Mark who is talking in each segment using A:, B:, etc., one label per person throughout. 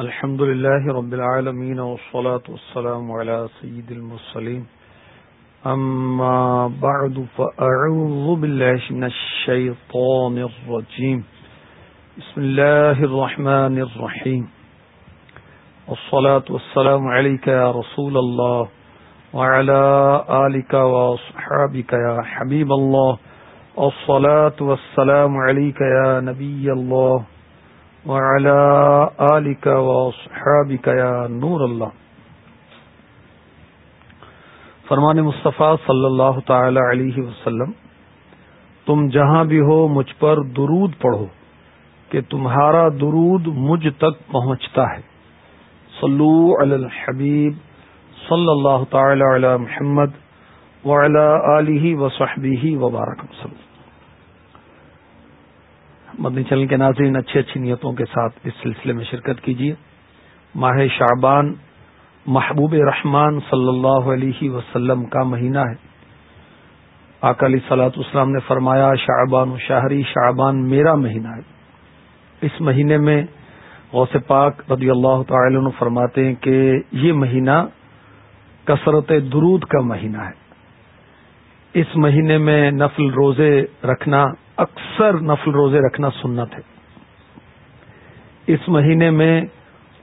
A: الحمد لله رب العالمين والصلاة والسلام على سيد المرسلين. أما بعد، فأعوذ بالله من الشيطان الرجيم. بسم الله الرحمن الرحيم. والصلاة والسلام عليك يا رسول الله وعلى آلك وصحابك يا حبيب الله. والصلاة والسلام عليك يا نبي الله وعلى آلك وصحابك يا نور الله. فرمان مصطفیٰ صلی اللہ تعالی علیہ وسلم، تم جہاں بھی ہو مجھ پر درود پڑھو کہ تمہارا درود مجھ تک پہنچتا ہے۔ صلو علی الحبیب صلی اللہ تعالی علی محمد وعلی آلہ وصحبہ وبارک وسلم۔ مدنی چلن کے ناظرین، اچھی اچھی نیتوں کے ساتھ اس سلسلے میں شرکت کیجیے۔ ماہ شعبان محبوب رحمان صلی اللہ علیہ وسلم کا مہینہ ہے۔ اکالی سلاط اسلام نے فرمایا، شعبان و شاہری شعبان میرا مہینہ ہے۔ اس مہینے میں غوث پاک رضی اللہ تعالی عنہ فرماتے ہیں کہ یہ مہینہ کثرت درود کا مہینہ ہے۔ اس مہینے میں نفل روزے رکھنا اکثر نفل روزے رکھنا سنت ہے۔ اس مہینے میں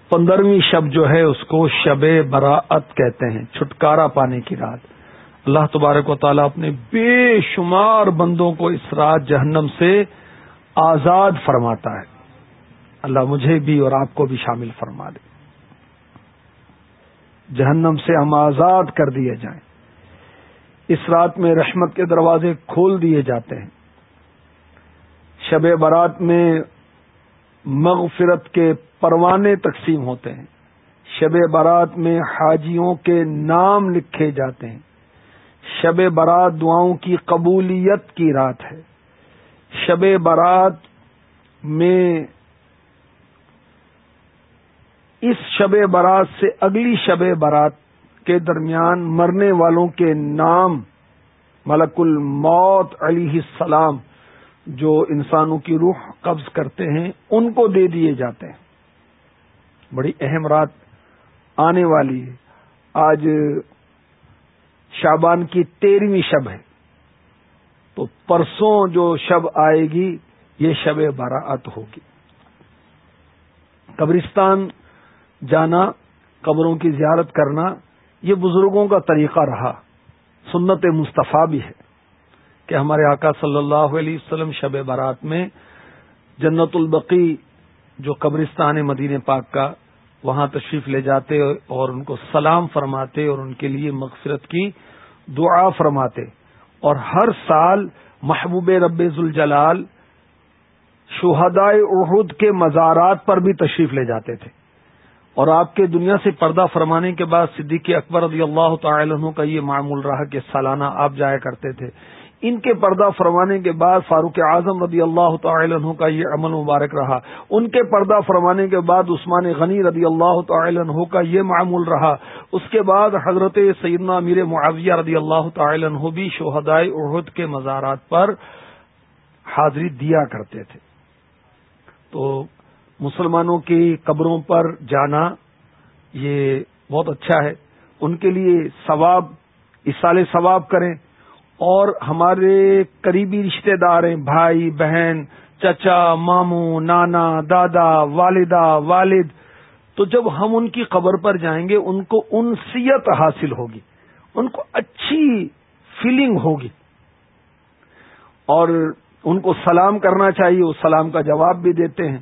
A: پندرہویں شب جو ہے اس کو شب براعت کہتے ہیں، چھٹکارا پانے کی رات۔ اللہ تبارک و تعالیٰ اپنے بے شمار بندوں کو اس رات جہنم سے آزاد فرماتا ہے۔ اللہ مجھے بھی اور آپ کو بھی شامل فرما دے۔ جہنم سے ہم آزاد کر دیے جائیں۔ اس رات میں رحمت کے دروازے کھول دیے جاتے ہیں۔ شب برات میں مغفرت کے پروانے تقسیم ہوتے ہیں۔ شب برات میں حاجیوں کے نام لکھے جاتے ہیں۔ شب برات دعاؤں کی قبولیت کی رات ہے۔ شب برات میں اس شب برات سے اگلی شب برات کے درمیان مرنے والوں کے نام ملک الموت علیہ السلام جو انسانوں کی روح قبض کرتے ہیں، ان کو دے دیے جاتے ہیں۔ بڑی اہم رات آنے والی ہے۔ آج شابان کی تیرہویں شب ہے۔ تو پرسوں جو شب آئے گی، یہ شب براعت ہوگی۔ قبرستان جانا، قبروں کی زیارت کرنا، یہ بزرگوں کا طریقہ رہا۔ سنت مصطفیٰ بھی ہے۔ کہ ہمارے آقا صلی اللہ علیہ وسلم شب برات میں جنت البقی جو قبرستان مدین پاک کا وہاں تشریف لے جاتے اور ان کو سلام فرماتے اور ان کے لیے مغفرت کی دعا فرماتے اور ہر سال محبوب رب الجلال شہدائے احد کے مزارات پر بھی تشریف لے جاتے تھے۔ اور آپ کے دنیا سے پردہ فرمانے کے بعد صدیقی اکبر رضی اللہ تعالی عنہ کا یہ معمول رہا کہ سالانہ آپ جایا کرتے تھے۔ ان کے پردہ فرمانے کے بعد فاروق اعظم رضی اللہ تعالی عنہ کا یہ عمل مبارک رہا۔ ان کے پردہ فرمانے کے بعد عثمان غنی رضی اللہ تعالی عنہ کا یہ معمول رہا۔ اس کے بعد حضرت سیدنا میر معاویہ رضی اللہ تعالی عنہ بھی شہدائے عہد کے مزارات پر حاضری دیا کرتے تھے۔ تو مسلمانوں کی قبروں پر جانا یہ بہت اچھا ہے۔ ان کے لیے ثواب اسال ثواب کریں۔ اور ہمارے قریبی رشتہ دار ہیں، بھائی، بہن، چچا، ماموں، نانا، دادا، والدہ، والد۔ تو جب ہم ان کی قبر پر جائیں گے، ان کو انسیت حاصل ہوگی، ان کو اچھی فیلنگ ہوگی۔ اور ان کو سلام کرنا چاہیے اس سلام کا جواب بھی دیتے ہیں۔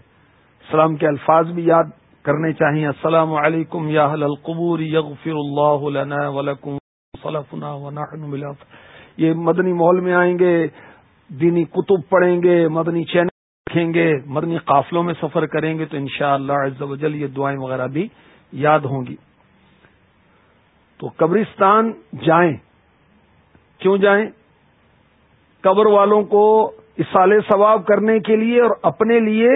A: سلام کے الفاظ بھی یاد کرنے چاہیے۔ السلام علیکم یا القبور، یغفر اللہ لنا ولکم، صلفنا ونحن ملاف یہ مدنی محل میں آئیں گے، دینی کتب پڑھیں گے، مدنی چینل رکھیں گے، مدنی قافلوں میں سفر کریں گے، تو انشاءاللہ شاء اللہ یہ دعائیں وغیرہ بھی یاد ہوں گی۔ تو قبرستان جائیں۔ کیوں جائیں؟ قبر والوں کو اسال ثواب کرنے کے لیے اور اپنے لیے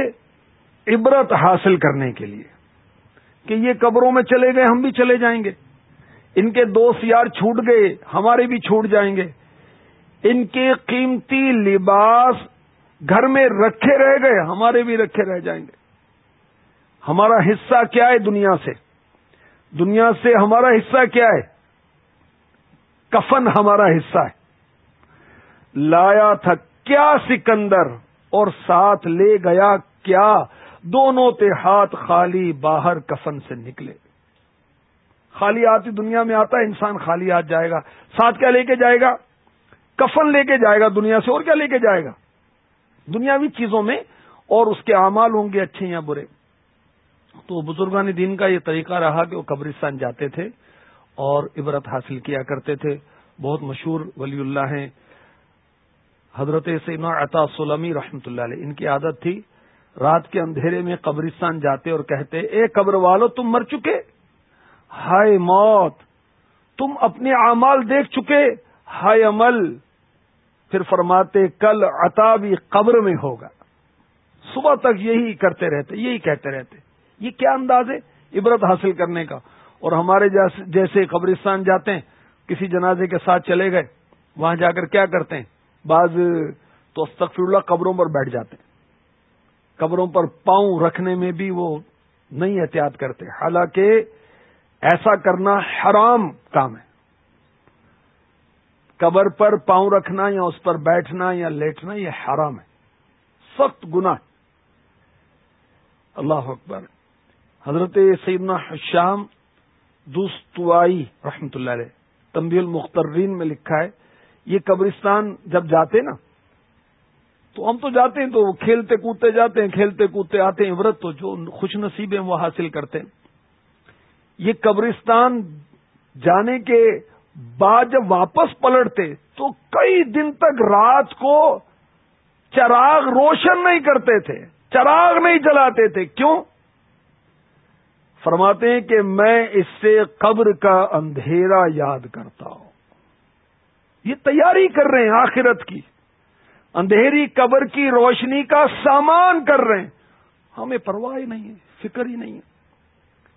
A: عبرت حاصل کرنے کے لیے۔ کہ یہ قبروں میں چلے گئے، ہم بھی چلے جائیں گے۔ ان کے دوست یار چھوٹ گئے، ہمارے بھی چھوٹ جائیں گے۔ ان کے قیمتی لباس گھر میں رکھے رہ گئے، ہمارے بھی رکھے رہ جائیں گے۔ ہمارا حصہ کیا ہے دنیا سے؟ دنیا سے ہمارا حصہ کیا ہے؟ کفن ہمارا حصہ ہے۔ لایا تھا کیا سکندر اور ساتھ لے گیا کیا؟ دونوں تے ہاتھ خالی باہر کفن سے نکلے۔ خالی ہاتھ دنیا میں آتا ہے، انسان خالی ہاتھ جائے گا۔ ساتھ کیا لے کے جائے گا؟ کفن لے کے جائے گا دنیا سے، اور کیا لے کے جائے گا؟ دنیاوی چیزوں میں، اور اس کے اعمال ہوں گے اچھے یا برے۔ تو بزرگان دین کا یہ طریقہ رہا کہ وہ قبرستان جاتے تھے، اور عبرت حاصل کیا کرتے تھے۔ بہت مشہور ولی اللہ ہیں۔ حضرت سینا عطا سلمی رحمۃ اللہ علیہ، ان کی عادت تھی رات کے اندھیرے میں قبرستان جاتے اور کہتے، اے قبر والو، تم مر چکے۔ ہائے موت، تم اپنے اعمال دیکھ چکے۔ ہائے عمل پھر فرماتے کل عطا بھی قبر میں ہوگا۔ صبح تک یہی کرتے رہتے، یہی کہتے رہتے۔ یہ کیا انداز ہے؟ عبرت حاصل کرنے کا۔ اور ہمارے جیسے قبرستان جاتے ہیں، کسی جنازے کے ساتھ چلے گئے، وہاں جا کر کیا کرتے ہیں؟ بعض تو استغفر اللہ قبروں پر بیٹھ جاتے ہیں۔ قبروں پر پاؤں رکھنے میں بھی وہ نہیں احتیاط کرتے۔ حالانکہ ایسا کرنا حرام کام ہے۔ قبر پر پاؤں رکھنا یا اس پر بیٹھنا یا لیٹنا، یہ حرام ہے۔ سخت گنا اللہ اکبر۔ حضرت سیدنا شام دوستوائی رحمت اللہ علیہ تمبی المخترین میں لکھا ہے، یہ قبرستان جب جاتے نا، تو ہم تو جاتے ہیں تو کھیلتے کودتے جاتے ہیں، کھیلتے کودتے آتے ہیں ورت تو جو خوش نصیب ہیں وہ حاصل کرتے ہیں۔ یہ قبرستان جانے کے بعد جب واپس پلٹتے تو کئی دن تک رات کو چراغ روشن نہیں کرتے تھے، چراغ نہیں جلاتے تھے۔ کیوں؟ فرماتے ہیں کہ میں اس سے قبر کا اندھیرا یاد کرتا ہوں۔ یہ تیاری کر رہے ہیں آخرت کی۔ اندھیری قبر کی روشنی کا سامان کر رہے ہیں۔ ہمیں پرواہ ہی نہیں ہے، فکر ہی نہیں ہے۔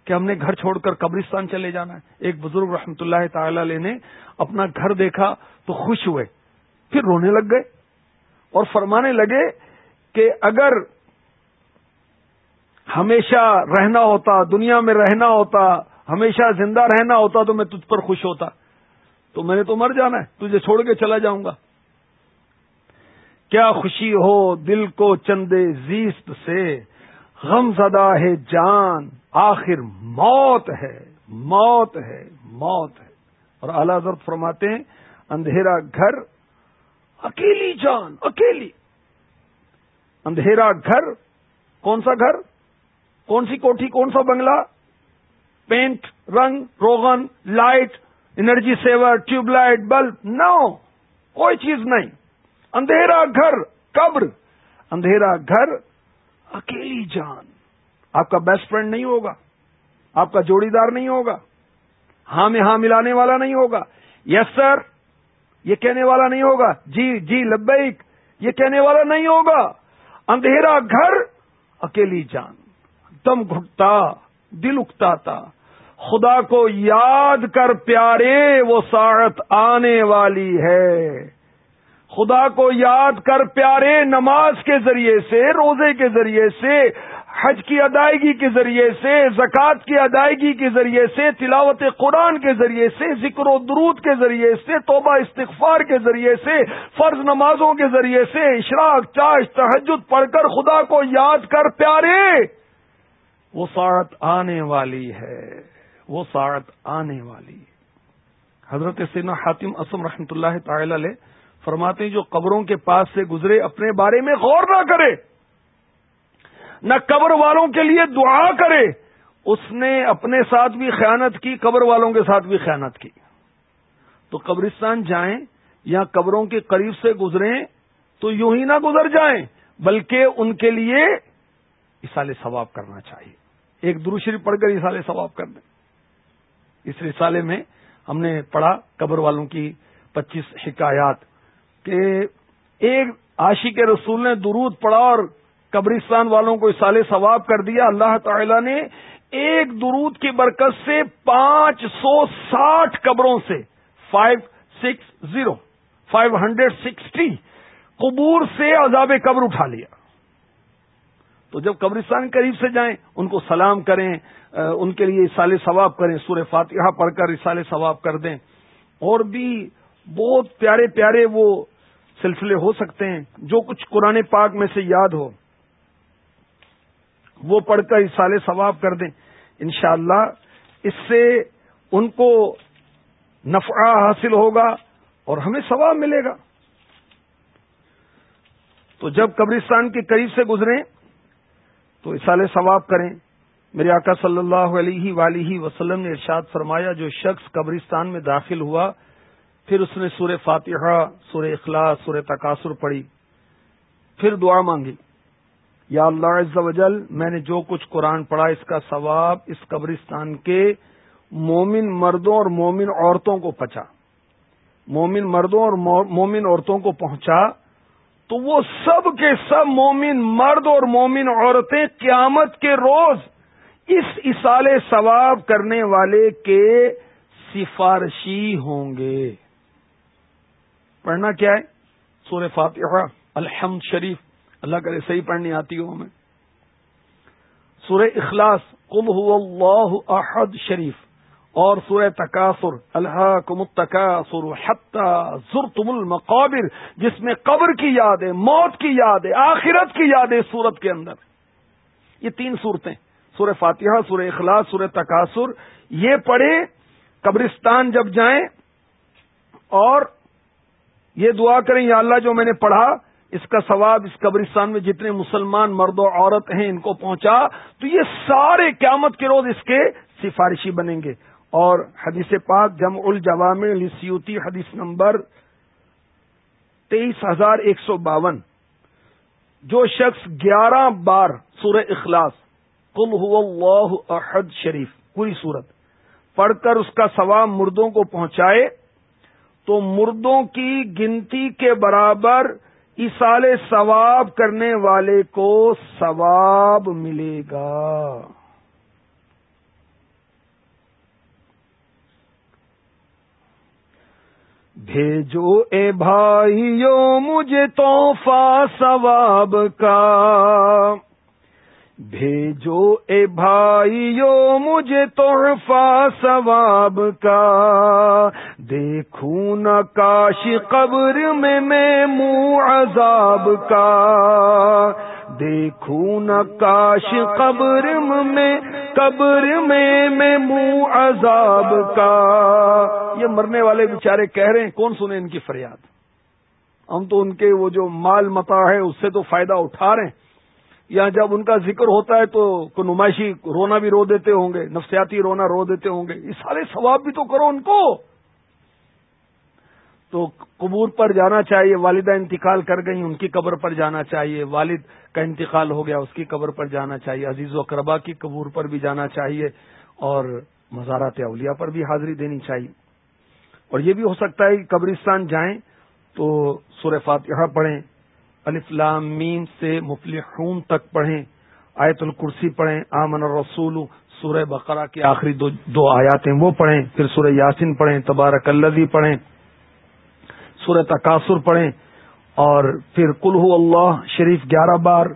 A: کہ ہم نے گھر چھوڑ کر قبرستان چلے جانا ہے۔ ایک بزرگ رحمت اللہ تعالی علیہ نے اپنا گھر دیکھا تو خوش ہوئے۔ پھر رونے لگ گئے اور فرمانے لگے کہ اگر ہمیشہ رہنا ہوتا، دنیا میں رہنا ہوتا، ہمیشہ زندہ رہنا ہوتا تو میں تجھ پر خوش ہوتا۔ تو میں نے تو مر جانا ہے، تجھے چھوڑ کے چلا جاؤں گا۔ کیا خوشی ہو دل کو چندے زیست سے؟ غم زدہ ہے جان، آخر موت ہے موت ہے موت ہے۔ اور اعلی حضرت فرماتے ہیں، اندھیرا گھر، اکیلی جان، اکیلی۔ اندھیرا گھر، کون سا گھر؟ کون سی کوٹھی، کون سا بنگلہ؟ پینٹ، رنگ، روغن، light, energy saver, tube light, bulb. No, کوئی چیز نہیں۔ اندھیرا گھر، قبر۔ اندھیرا گھر اکیلی جان۔ آپ کا بیسٹ فرینڈ نہیں ہوگا۔ آپ کا جوڑی دار نہیں ہوگا۔ ہاں میں ہاں ملانے والا نہیں ہوگا۔ یس سر یہ کہنے والا نہیں ہوگا۔ جی جی لبیک۔ یہ کہنے والا نہیں ہوگا۔ اندھیرا گھر، اکیلی جان۔ دم گھٹتا، دل اکتا تھا خدا کو یاد کر پیارے، وہ ساعت آنے والی ہے۔ خدا کو یاد کر پیارے نماز کے ذریعے سے، روزے کے ذریعے سے، حج کی ادائیگی کے ذریعے سے، زکوٰۃ کی ادائیگی کے ذریعے سے، تلاوت قرآن کے ذریعے سے، ذکر و درود کے ذریعے سے، توبہ استغفار کے ذریعے سے، فرض نمازوں کے ذریعے سے، اشراق، چاش تحجد پڑھ کر خدا کو یاد کر پیارے۔ وہ ساعت آنے والی ہے، وہ ساعت آنے والی۔ ہے حضرت سینا حاتم اسم رحمۃ اللہ تعالی علیہ فرماتے ہیں جو قبروں کے پاس سے گزرے اپنے بارے میں غور نہ کرے، نہ قبر والوں کے لیے دعا کرے۔ اس نے اپنے ساتھ بھی خیانت کی، قبر والوں کے ساتھ بھی خیانت کی۔ تو قبرستان جائیں یا قبروں کے قریب سے گزریں، تو یوں ہی نہ گزر جائیں، بلکہ ان کے لیے اسال ثواب کرنا چاہیے۔ ایک دروشری پڑھ کر اسال ثواب کر دیں۔ اس رسالے میں ہم نے پڑھا قبر والوں کی پچیس حکایات۔ کہ ایک عاشی کے رسول نے درود پڑا اور قبرستان والوں کو اسال ثواب کر دیا۔ اللہ تعالی نے ایک درود کی برکت سے پانچ سو ساٹھ قبروں سے five six zero five hundred sixty قبور سے عذاب قبر اٹھا لیا۔ تو جب قبرستان قریب سے جائیں، ان کو سلام کریں، ان کے لیے اصال ثواب کریں سور فاتحہ پڑھ کر اصال ثواب کر دیں۔ اور بھی بہت پیارے پیارے وہ سلسلے ہو سکتے ہیں، جو کچھ قرآن پاک میں سے یاد ہو، وہ پڑھ کر اصال ثواب کر دیں۔ انشاءاللہ، اس سے ان کو نفع حاصل ہوگا اور ہمیں ثواب ملے گا۔ تو جب قبرستان کے قریب سے گزریں، تو اصال ثواب کریں۔ میرے آقا صلی اللہ علیہ ولیہ وسلم نے ارشاد فرمایا، جو شخص قبرستان میں داخل ہوا پھر اس نے سور فاتحہ سور اخلاص سور تقاصر پڑھی۔ پھر دعا مانگی۔ یا اللہ عز و جل، میں نے جو کچھ قرآن پڑھا، اس کا ثواب اس قبرستان کے مومن مردوں اور مومن عورتوں کو پچا۔ مومن مردوں اور مومن عورتوں کو پہنچا۔ تو وہ سب کے سب مومن مرد اور مومن عورتیں قیامت کے روز اس اصال ثواب کرنے والے کے سفارشی ہوں گے۔ پڑھنا کیا ہے؟ سورہ فاتحہ، الحمد شریف، اللہ کرے صحیح پڑھنی آتی ہو ہمیں۔ سورہ اخلاص قل هو اللہ احد شریف۔ اور سورہ تکاثر اللہ کم کمتکاثر حتی زرتم المقابر۔ جس میں قبر کی یاد ہے، موت کی یاد ہے، آخرت کی یاد ہے سورت کے اندر۔ یہ تین صورتیں، سورہ فاتحہ، سورہ اخلاص، سورہ تکاثر۔ یہ پڑھیں، قبرستان جب جائیں اور یہ دعا کریں یا اللہ جو میں نے پڑھا، اس کا ثواب اس قبرستان میں جتنے مسلمان مرد و عورت ہیں ان کو پہنچا، تو یہ سارے قیامت کے روز اس کے سفارشی بنیں گے۔ اور حدیث پاک جم الجوام لسیوتی حدیث نمبر تیئیس ہزار ایک سو باون۔ جو شخص گیارہ بار سورہ اخلاص کل اللہ احد شریف، پوری صورت، پڑھ کر اس کا ثواب مردوں کو پہنچائے تو مردوں کی گنتی کے برابر اسال ثواب کرنے والے کو ثواب ملے گا۔ بھیجو اے بھائیو مجھے توحفہ ثواب کا۔ بھیجو اے بھائیو مجھے تحفہ ثواب کا۔ دیکھوں نہ کاش قبر میں میں منہ عذاب کا۔ دیکھوں نہ کاش قبر میں قبر میں میں منہ عذاب کا۔ یہ مرنے والے بیچارے کہہ رہے ہیں، کون سنے ان کی فریاد؟ ہم تو ان کے وہ جو مال متا ہے، اس سے تو فائدہ اٹھا رہے ہیں۔ یا جب ان کا ذکر ہوتا ہے تو کوئی نمائشی رونا بھی رو دیتے ہوں گے، نفسیاتی رونا رو دیتے ہوں گے۔ یہ سارے ثواب بھی تو کرو ان کو۔ تو قبور پر جانا چاہیے، والدہ انتقال کر گئی ان کی قبر پر جانا چاہیے۔ والد کا انتقال ہو گیا، اس کی قبر پر جانا چاہیے۔ عزیز و اقربا کی قبور پر بھی جانا چاہیے اور مزارات اولیاء پر بھی حاضری دینی چاہیے۔ اور یہ بھی ہو سکتا ہے کہ قبرستان جائیں تو سورہ فاتحہ پڑھیں۔ لام میم سے مفلحون تک پڑھیں، آیت الکرسی پڑھیں، آمن الرسول، سورہ بقرہ کی آخری دو دو آیات ہیں وہ پڑھیں، پھر سورہ یاسین پڑھیں، تبارک الذی پڑھیں، سورہ تقاصر پڑھیں، اور پھر کلو اللہ شریف گیارہ بار،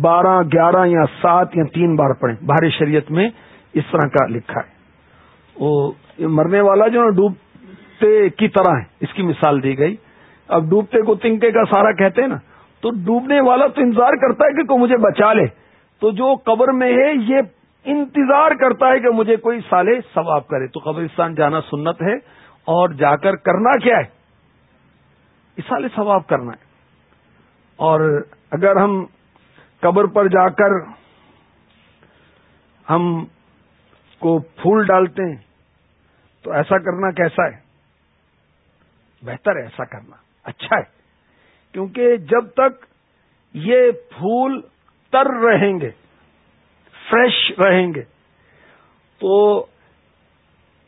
A: بارہ، گیارہ یا سات یا تین بار پڑھیں۔ بھاری شریعت میں اس طرح کا لکھا ہے۔ وہ مرنے والا جو نا ڈوبتے کی طرح ہے، اس کی مثال دی گئی۔ اب ڈوبتے کو تنکے کا سارا کہتے ہیں نا تو ڈوبنے والا تو انتظار کرتا ہے کہ کوئی مجھے بچا لے۔ تو جو قبر میں ہے، یہ انتظار کرتا ہے کہ مجھے کوئی سالے ثواب کرے۔ تو قبرستان جانا سنت ہے اور جا کر کرنا کیا ہے؟ سالے ثواب کرنا ہے۔ اور اگر ہم قبر پر جا کر ہم کو پھول ڈالتے ہیں، تو ایسا کرنا کیسا ہے؟ بہتر ہے ایسا کرنا۔ اچھا ہے۔ کیونکہ جب تک یہ پھول تر رہیں گے، فریش رہیں گے، تو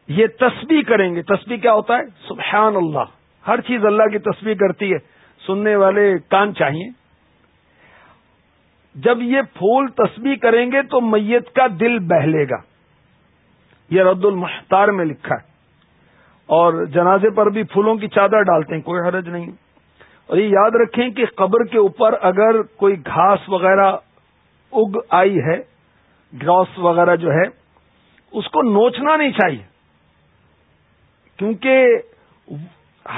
A: یہ تسبیح کریں گے۔ تسبیح کیا ہوتا ہے؟ سبحان اللہ۔ ہر چیز اللہ کی تسبیح کرتی ہے۔ سننے والے کان چاہیے۔ جب یہ پھول تسبیح کریں گے تو میت کا دل بہلے گا۔ یہ رد المختار میں لکھا ہے۔ اور جنازے پر بھی پھولوں کی چادر ڈالتے ہیں، کوئی حرج نہیں۔ اور یہ یاد رکھیں کہ قبر کے اوپر اگر کوئی گھاس وغیرہ اگ آئی ہے، گراس وغیرہ جو ہے، اس کو نوچنا نہیں چاہیے۔ کیونکہ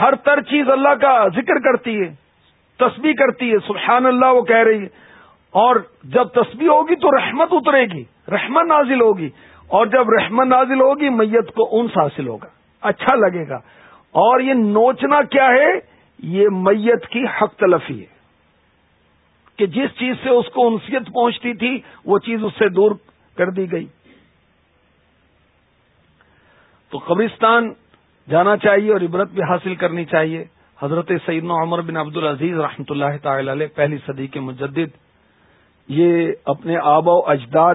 A: ہر تر چیز اللہ کا ذکر کرتی ہے، تسبیح کرتی ہے، سبحان اللہ وہ کہہ رہی ہے۔ اور جب تسبیح ہوگی تو رحمت اترے گی، رحمت نازل ہوگی۔ اور جب رحمت نازل ہوگی، میت کو انس حاصل ہوگا۔ اچھا لگے گا۔ اور یہ نوچنا کیا ہے؟ یہ میت کی حق تلفی ہے کہ جس چیز سے اس کو انسیت پہنچتی تھی، وہ چیز اس سے دور کر دی گئی۔ تو قبرستان جانا چاہیے اور عبرت بھی حاصل کرنی چاہیے۔ حضرت سیدنا عمر بن عبد العزیز رحمۃ اللہ تعالی علیہ، پہلی صدی کے مجدد، یہ اپنے آبا و اجداد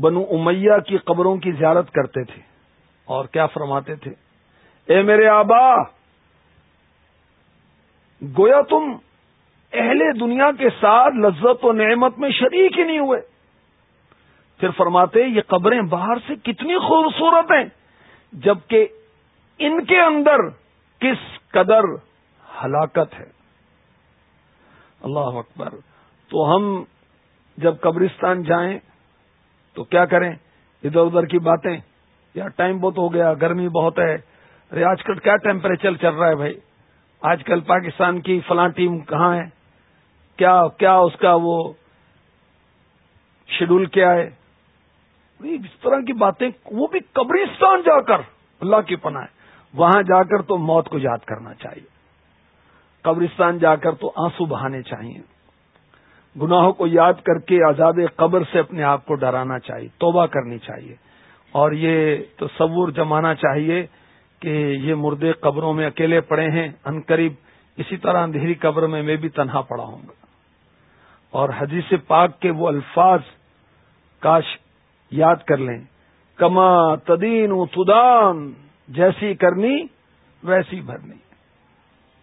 A: بنو امیہ کی قبروں کی زیارت کرتے تھے اور کیا فرماتے تھے؟ اے میرے آبا گویا تم اہل دنیا کے ساتھ لذت و نعمت میں شریک ہی نہیں ہوئے۔ پھر فرماتے یہ قبریں باہر سے کتنی خوبصورت ہیں، جبکہ ان کے اندر کس قدر ہلاکت ہے۔ اللہ اکبر۔ تو ہم جب قبرستان جائیں تو کیا کریں؟ ادھر ادھر کی باتیں۔ یا ٹائم بہت ہو گیا، گرمی بہت ہے۔ ارے، آج کل کیا ٹیمپریچر چل رہا ہے بھائی؟ آج کل پاکستان کی فلاں ٹیم کہاں ہے؟ کیا کیا اس کا وہ شیڈول کیا ہے؟ اس طرح کی باتیں، وہ بھی قبرستان جا کر اللہ کی پناہ ہے۔ وہاں جا کر تو موت کو یاد کرنا چاہیے۔ قبرستان جا کر تو آنسو بہانے چاہیے۔ گناہوں کو یاد کر کے عذاب قبر سے اپنے آپ کو ڈرانا چاہیے، توبہ کرنی چاہیے۔ اور یہ تصور جمانا چاہیے کہ یہ مردے قبروں میں اکیلے پڑے ہیں، ان قریب اسی طرح اندھیری قبر میں میں بھی تنہا پڑا ہوں گا۔ اور حدیث پاک کے وہ الفاظ، کاش یاد کر لیں۔ کما تدین و تدان، جیسی کرنی ویسی بھرنی۔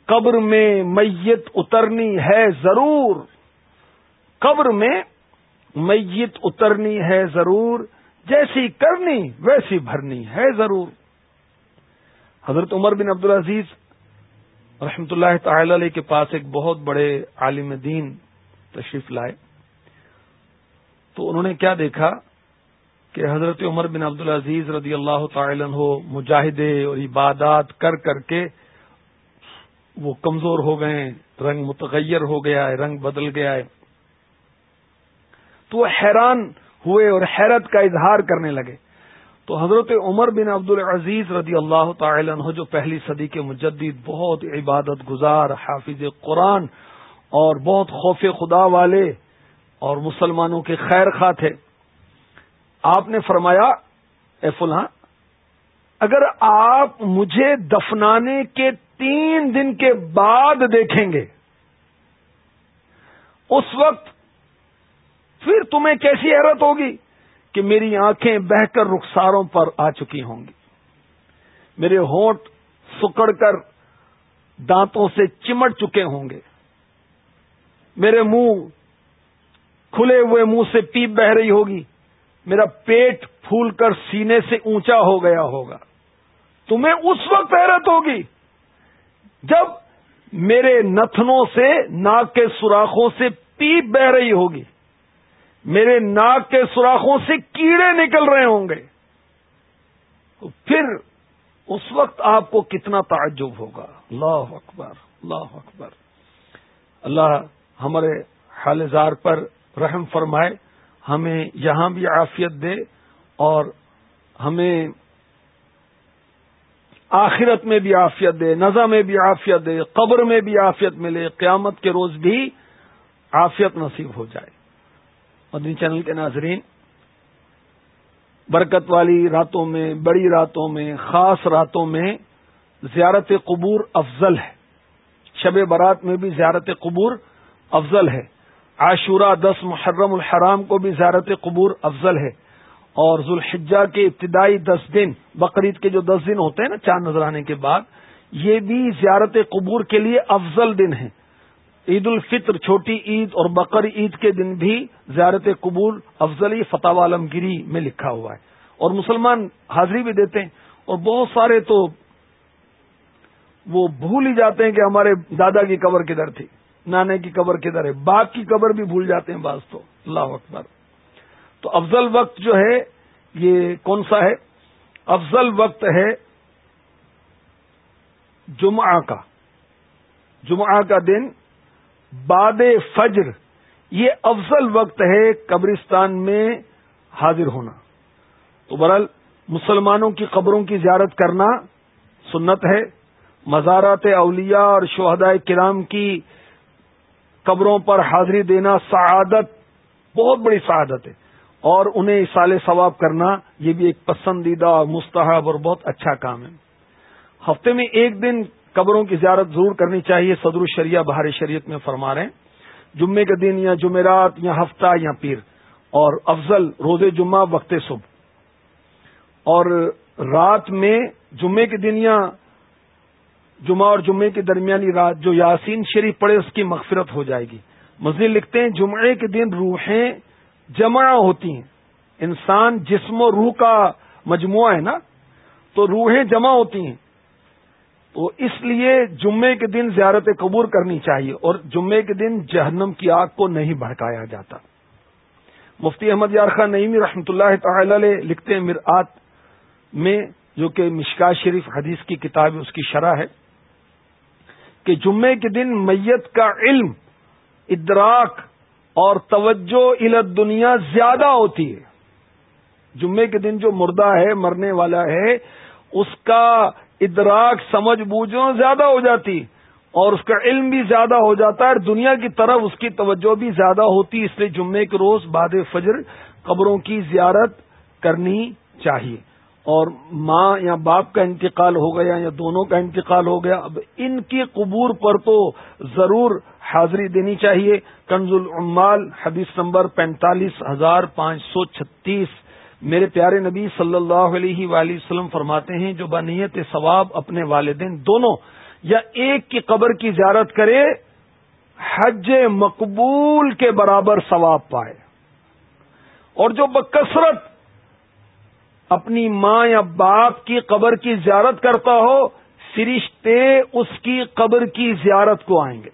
A: قبر میں میت اترنی ہے ضرور۔ قبر میں میت اترنی ہے ضرور، جیسی کرنی ویسی بھرنی ہے ضرور۔ حضرت عمر بن عبدالعزیز رحمت اللہ تعالی علیہ کے پاس ایک بہت بڑے عالم دین تشریف لائے۔ تو انہوں نے کیا دیکھا کہ حضرت عمر بن عبدالعزیز رضی اللہ تعالی عنہ مجاہدے اور عبادات کر کر کے وہ کمزور ہو گئے، رنگ متغیر ہو گیا ہے، رنگ بدل گیا ہے۔ تو وہ حیران ہوئے اور حیرت کا اظہار کرنے لگے۔ تو حضرت عمر بن عبد العزیز رضی اللہ تعالی عنہ جو پہلی صدی کے مجدد بہت عبادت گزار، حافظ قرآن اور بہت خوف خدا والے اور مسلمانوں کے خیر خواہ تھے۔ آپ نے فرمایا، اے فلاں، اگر آپ مجھے دفنانے کے تین دن کے بعد دیکھیں گے، اس وقت پھر تمہیں کیسی حیرت ہوگی؟ کہ میری آنکھیں بہ کر رخساروں پر آ چکی ہوں گی۔ میرے ہونٹ سکڑ کر دانتوں سے چمٹ چکے ہوں گے۔ میرے منہ کھلے ہوئے منہ سے پیپ بہ رہی ہوگی۔ میرا پیٹ پھول کر سینے سے اونچا ہو گیا ہوگا۔ تمہیں اس وقت حیرت ہوگی جب میرے نتنوں سے، ناک کے سوراخوں سے پیپ بہ رہی ہوگی۔ میرے ناک کے سوراخوں سے کیڑے نکل رہے ہوں گے۔ تو پھر اس وقت آپ کو کتنا تعجب ہوگا۔ اللہ اکبر اللہ اکبر۔ اللہ ہمارے حال زار پر رحم فرمائے، ہمیں یہاں بھی عافیت دے اور ہمیں آخرت میں بھی عافیت دے نظر میں بھی عافیت دے، قبر میں بھی عافیت ملے، قیامت کے روز بھی عافیت نصیب ہو جائے۔ مدنی چینل کے ناظرین، برکت والی راتوں میں، بڑی راتوں میں، خاص راتوں میں زیارت قبور افضل ہے۔ شب برات میں بھی زیارت قبور افضل ہے۔ عاشورہ دس محرم الحرام کو بھی زیارت قبور افضل ہے۔ اور ذوالحجہ کے ابتدائی دس دن، بقرعید کے جو دس دن ہوتے ہیں نا چاند نظر آنے کے بعد، یہ بھی زیارت قبور کے لیے افضل دن ہیں۔ عید الفطر، چھوٹی عید اور بقر عید کے دن بھی زیارت قبول افضلی فتح عالمگیری میں لکھا ہوا ہے۔ اور مسلمان حاضری بھی دیتے ہیں اور بہت سارے تو وہ بھول ہی جاتے ہیں کہ ہمارے دادا کی قبر کدھر تھی، نانے کی قبر کدھر ہے، باپ کی قبر بھی بھول جاتے ہیں بعض تو۔ اللہ اکبر۔ تو افضل وقت جو ہے، یہ کون سا ہے؟ افضل وقت ہے جمعہ کا۔ جمعہ کا دن باد فجر، یہ افضل وقت ہے قبرستان میں حاضر ہونا۔ تو برحال مسلمانوں کی قبروں کی زیارت کرنا سنت ہے۔ مزارات اولیاء اور شہداء کرام کی قبروں پر حاضری دینا سعادت، بہت بڑی سعادت ہے۔ اور انہیں اصال ثواب کرنا، یہ بھی ایک پسندیدہ اور مستحب اور بہت اچھا کام ہے۔ ہفتے میں ایک دن قبروں کی زیارت ضرور کرنی چاہیے، صدر الشریعہ بہار شریعت میں فرما رہے ہیں۔ جمعے کے دن یا جمعرات یا ہفتہ یا پیر۔ اور افضل روز جمعہ وقت صبح۔ اور رات میں جمعے کے دن یا جمعہ اور جمعے کی درمیانی رات جو یاسین شریف پڑے اس کی مغفرت ہو جائے گی۔ مزید لکھتے ہیں جمعے کے دن روحیں جمع ہوتی ہیں۔ انسان جسم و روح کا مجموعہ ہے نا؟ تو روحیں جمع ہوتی ہیں۔ تو اس لیے جمعے کے دن زیارت قبور کرنی چاہیے اور جمعے کے دن جہنم کی آگ کو نہیں بھڑکایا جاتا۔ مفتی احمد یار خان نعیمی رحمۃ اللہ تعالی علیہ لکھتے ہیں مرآت میں جو کہ مشکا شریف حدیث کی کتاب اس کی شرح ہے کہ جمعے کے دن میت کا علم، ادراک اور توجہ الت دنیا زیادہ ہوتی ہے۔ جمعے کے دن جو مردہ ہے، مرنے والا ہے، اس کا ادراک سمجھ بوجھوں زیادہ ہو جاتی اور اس کا علم بھی زیادہ ہو جاتا ہے دنیا کی طرف اس کی توجہ بھی زیادہ ہوتی، اس لیے جمعے کے روز باد فجر قبروں کی زیارت کرنی چاہیے۔ اور ماں یا باپ کا انتقال ہو گیا یا دونوں کا انتقال ہو گیا، اب ان کی قبور پر تو ضرور حاضری دینی چاہیے۔ کنز العمال، حدیث نمبر پینتالیس ہزار پانچ سو چھتیس۔ میرے پیارے نبی صلی اللہ علیہ وآلہ وسلم فرماتے ہیں، جو بنیت ثواب اپنے والدین دونوں یا ایک کی قبر کی زیارت کرے، حج مقبول کے برابر ثواب پائے۔ اور جو بکثرت اپنی ماں یا باپ کی قبر کی زیارت کرتا ہو، فرشتے اس کی قبر کی زیارت کو آئیں گے۔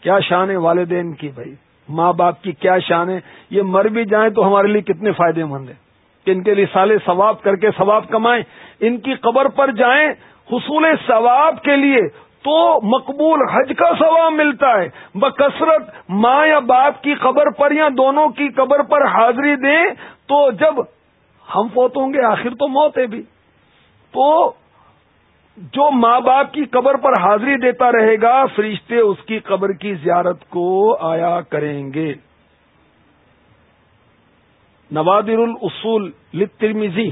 A: کیا شان ہے والدین کی بھائی۔ ماں باپ کی کیا شان ہے؟ یہ مر بھی جائیں تو ہمارے لیے کتنے فائدے مند ہیں۔ کہ ان کے لیے سالے ثواب کر کے ثواب کمائیں۔ ان کی قبر پر جائیں، حصول ثواب کے لیے تو مقبول حج کا ثواب ملتا ہے۔ بکثرت ماں یا باپ کی قبر پر یا دونوں کی قبر پر حاضری دیں تو جب ہم فوت ہوں گے، آخر تو موت ہے بھی۔ تو جو ماں باپ کی قبر پر حاضری دیتا رہے گا، فرشتے اس کی قبر کی زیارت کو آیا کریں گے۔ نوادر الاصول لترمیزی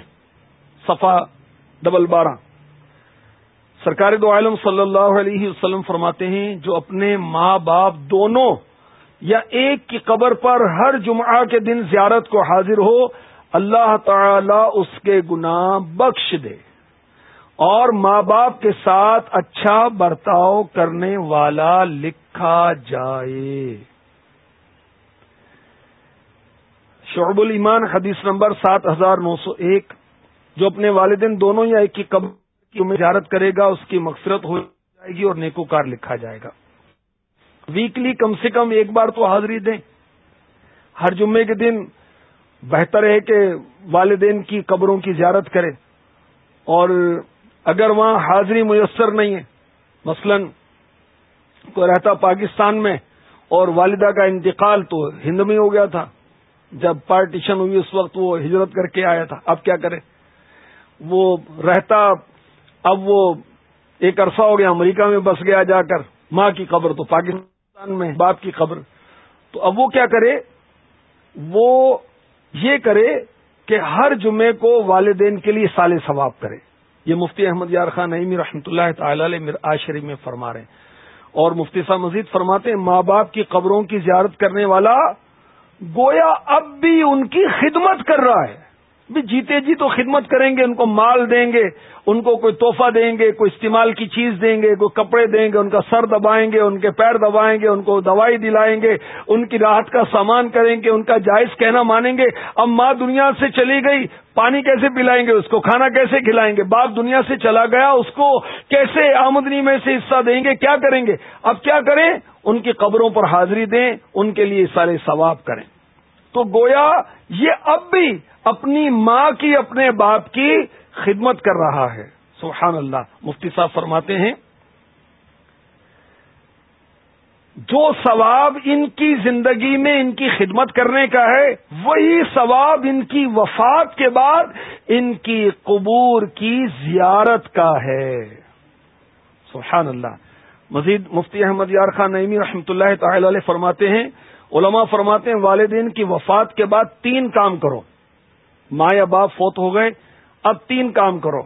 A: صفا ڈبل بارہ۔ سرکار دو عالم صلی اللہ علیہ وسلم فرماتے ہیں، جو اپنے ماں باپ دونوں یا ایک کی قبر پر ہر جمعہ کے دن زیارت کو حاضر ہو، اللہ تعالی اس کے گناہ بخش دے۔ اور ماں باپ کے ساتھ اچھا برتاؤ کرنے والا لکھا جائے۔ شعب الایمان حدیث نمبر سات ہزار نو سو ایک، جو اپنے والدین دونوں یا ایک کی قبر کی مجارت کرے گا، اس کی مغفرت ہو جائے گی اور نیکوکار لکھا جائے گا۔ ویکلی کم سے کم ایک بار تو حاضری دیں۔ ہر جمعے کے دن بہتر ہے کہ والدین کی قبروں کی زیارت کریں۔ اور اگر وہاں حاضری میسر نہیں ہے، مثلا کوئی رہتا پاکستان میں اور والدہ کا انتقال تو ہند میں ہو گیا تھا، جب پارٹیشن ہوئی اس وقت وہ ہجرت کر کے آیا تھا، اب کیا کرے؟ وہ رہتا، اب وہ ایک عرصہ ہو گیا، امریکہ میں بس گیا جا کر، ماں کی قبر تو پاکستان میں، باپ کی قبر۔ تو اب وہ کیا کرے؟ وہ یہ کرے کہ ہر جمعے کو والدین کے لیے سال ثواب کرے۔ یہ مفتی احمد یار خان نعیمی رحمۃ اللہ تعالی علیہ میر آشری میں فرما رہے ہیں۔ اور مفتی صاحب مزید فرماتے ہیں، ماں باپ کی قبروں کی زیارت کرنے والا گویا اب بھی ان کی خدمت کر رہا ہے۔ بھی جیتے جی تو خدمت کریں گے، ان کو مال دیں گے، ان کو کوئی تحفہ دیں گے، کوئی استعمال کی چیز دیں گے، کوئی کپڑے دیں گے، ان کا سر دبائیں گے، ان کے پیر دبائیں گے، ان کو دوائی دلائیں گے، ان کی راحت کا سامان کریں گے، ان کا جائز کہنا مانیں گے۔ اب ماں دنیا سے چلی گئی، پانی کیسے پلائیں گے؟ اس کو کھانا کیسے کھلائیں گے؟ باپ دنیا سے چلا گیا، اس کو کیسے آمدنی میں سے حصہ دیں گے؟ کیا کریں گے؟ اب کیا کریں؟ ان کی قبروں پر حاضری دیں، ان کے لیے سارے ثواب کریں۔ تو گویا یہ اب بھی اپنی ماں کی، اپنے باپ کی خدمت کر رہا ہے۔ سبحان اللہ۔ مفتی صاحب فرماتے ہیں، جو ثواب ان کی زندگی میں ان کی خدمت کرنے کا ہے، وہی ثواب ان کی وفات کے بعد ان کی قبور کی زیارت کا ہے۔ سبحان اللہ۔ مزید مفتی احمد یار خان نعیمی رحمۃ اللہ تعالی علیہ فرماتے ہیں، علماء فرماتے ہیں، والدین کی وفات کے بعد تین کام کرو۔ ماں یا باپ فوت ہو گئے، اب تین کام کرو۔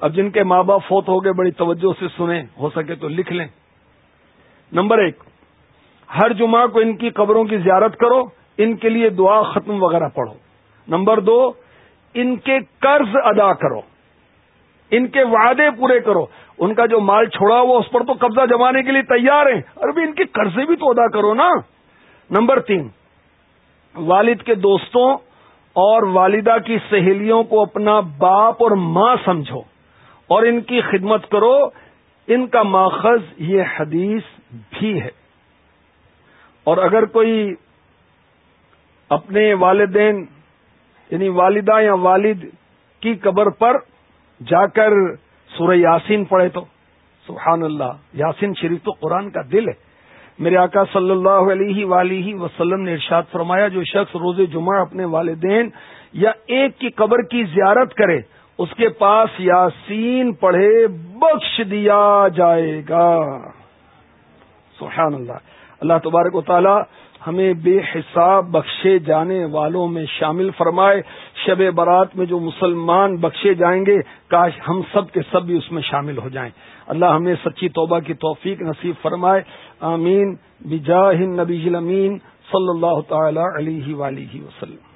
A: اب جن کے ماں باپ فوت ہو گئے، بڑی توجہ سے سنیں، ہو سکے تو لکھ لیں۔ نمبر ایک، ہر جمعہ کو ان کی قبروں کی زیارت کرو، ان کے لیے دعا ختم وغیرہ پڑھو۔ نمبر دو، ان کے قرض ادا کرو۔ ان کے وعدے پورے کرو۔ ان کا جو مال چھوڑا ہوا اس پر تو قبضہ جمانے کے لیے تیار ہیں۔ اور بھی ان کے قرضے بھی تو ادا کرو نا۔ نمبر تین، والد کے دوستوں اور والدہ کی سہیلیوں کو اپنا باپ اور ماں سمجھو اور ان کی خدمت کرو، ان کا ماخذ یہ حدیث بھی ہے۔ اور اگر کوئی اپنے والدین یعنی والدہ یا والد کی قبر پر جا کر سورہ یاسین پڑھے تو، سبحان اللہ، یاسین شریف تو قرآن کا دل ہے۔ میرے آقا صلی اللہ علیہ ولیہ وسلم نے ارشاد فرمایا، جو شخص روز جمعہ اپنے والدین یا ایک کی قبر کی زیارت کرے، اس کے پاس یاسین پڑھے، بخش دیا جائے گا۔ سبحان اللہ۔ اللہ تبارک و تعالی ہمیں بے حساب بخشے جانے والوں میں شامل فرمائے۔ شب برات میں جو مسلمان بخشے جائیں گے، کاش ہم سب کے سب بھی اس میں شامل ہو جائیں۔ اللہ ہمیں سچی توبہ کی توفیق نصیب فرمائے۔ آمین بجاہ نبی امین صلی اللہ تعالی علیہ وآلہ وسلم